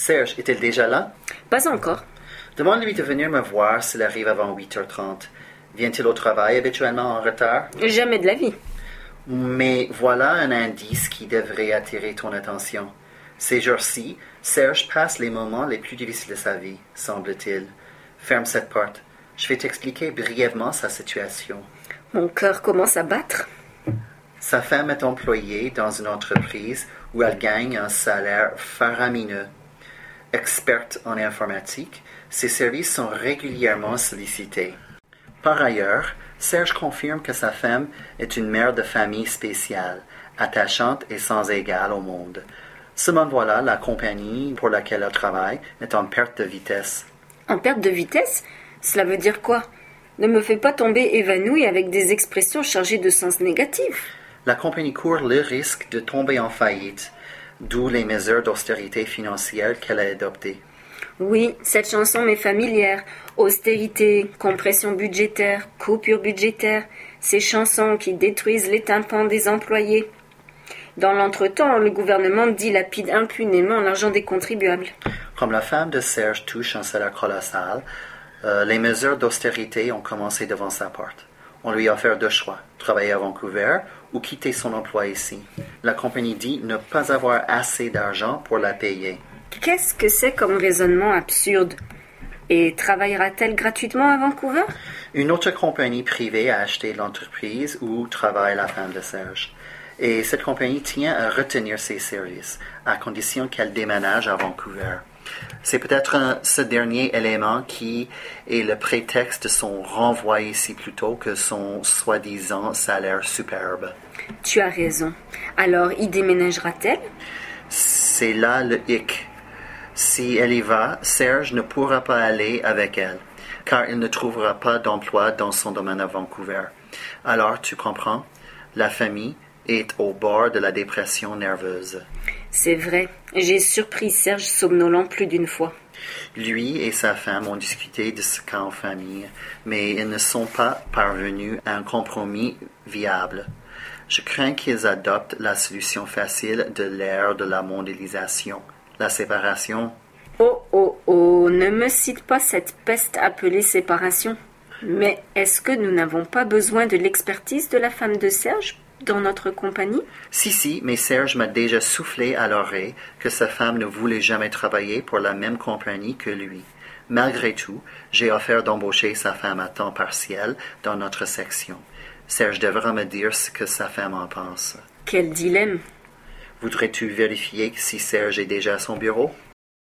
Serge, est-il déjà là? Pas encore. Demande-lui de venir me voir s'il arrive avant 8h30. Vient-il au travail habituellement en retard? Jamais de la vie. Mais voilà un indice qui devrait attirer ton attention. Ces jours-ci, Serge passe les moments les plus difficiles de sa vie, semble-t-il. Ferme cette porte. Je vais t'expliquer brièvement sa situation. Mon cœur commence à battre. Sa femme est employée dans une entreprise où elle gagne un salaire faramineux. Experte en informatique, ses services sont régulièrement sollicités. Par ailleurs, Serge confirme que sa femme est une mère de famille spéciale, attachante et sans égale au monde. Seulement voilà, la compagnie pour laquelle elle travaille est en perte de vitesse. En perte de vitesse? Cela veut dire quoi? Ne me fais pas tomber évanouie avec des expressions chargées de sens négatif. La compagnie court le risque de tomber en faillite, d'où les mesures d'austérité financière qu'elle a adoptées. Oui, cette chanson m'est familière. Austérité, compression budgétaire, coupure budgétaire, ces chansons qui détruisent les tympans des employés. Dans l'entretemps, le gouvernement dilapide impunément l'argent des contribuables. Comme la femme de Serge touche un salaire colossal, euh, les mesures d'austérité ont commencé devant sa porte. On lui a offert deux choix, travailler à Vancouver ou quitter son emploi ici. La compagnie dit ne pas avoir assez d'argent pour la payer. Qu'est-ce que c'est comme raisonnement absurde? Et travaillera-t-elle gratuitement à Vancouver? Une autre compagnie privée a acheté l'entreprise où travaille la femme de Serge. Et cette compagnie tient à retenir ses services, à condition qu'elle déménage à Vancouver. C'est peut-être ce dernier élément qui est le prétexte de son renvoi ici plutôt que son soi-disant salaire superbe. Tu as raison. Alors, y déménagera-t-elle? C'est là le hic. Si elle y va, Serge ne pourra pas aller avec elle, car il ne trouvera pas d'emploi dans son domaine à Vancouver. Alors, tu comprends, la famille est au bord de la dépression nerveuse. C'est vrai. J'ai surpris Serge somnolent plus d'une fois. Lui et sa femme ont discuté de ce cas en famille, mais ils ne sont pas parvenus à un compromis viable. Je crains qu'ils adoptent la solution facile de l'ère de la mondialisation, la séparation. Oh oh oh, ne me cite pas cette peste appelée séparation. Mais est-ce que nous n'avons pas besoin de l'expertise de la femme de Serge dans notre compagnie? Si, si, mais Serge m'a déjà soufflé à l'oreille que sa femme ne voulait jamais travailler pour la même compagnie que lui. Malgré tout, j'ai offert d'embaucher sa femme à temps partiel dans notre section. Serge devra me dire ce que sa femme en pense. Quel dilemme? Voudrais-tu vérifier si Serge est déjà à son bureau?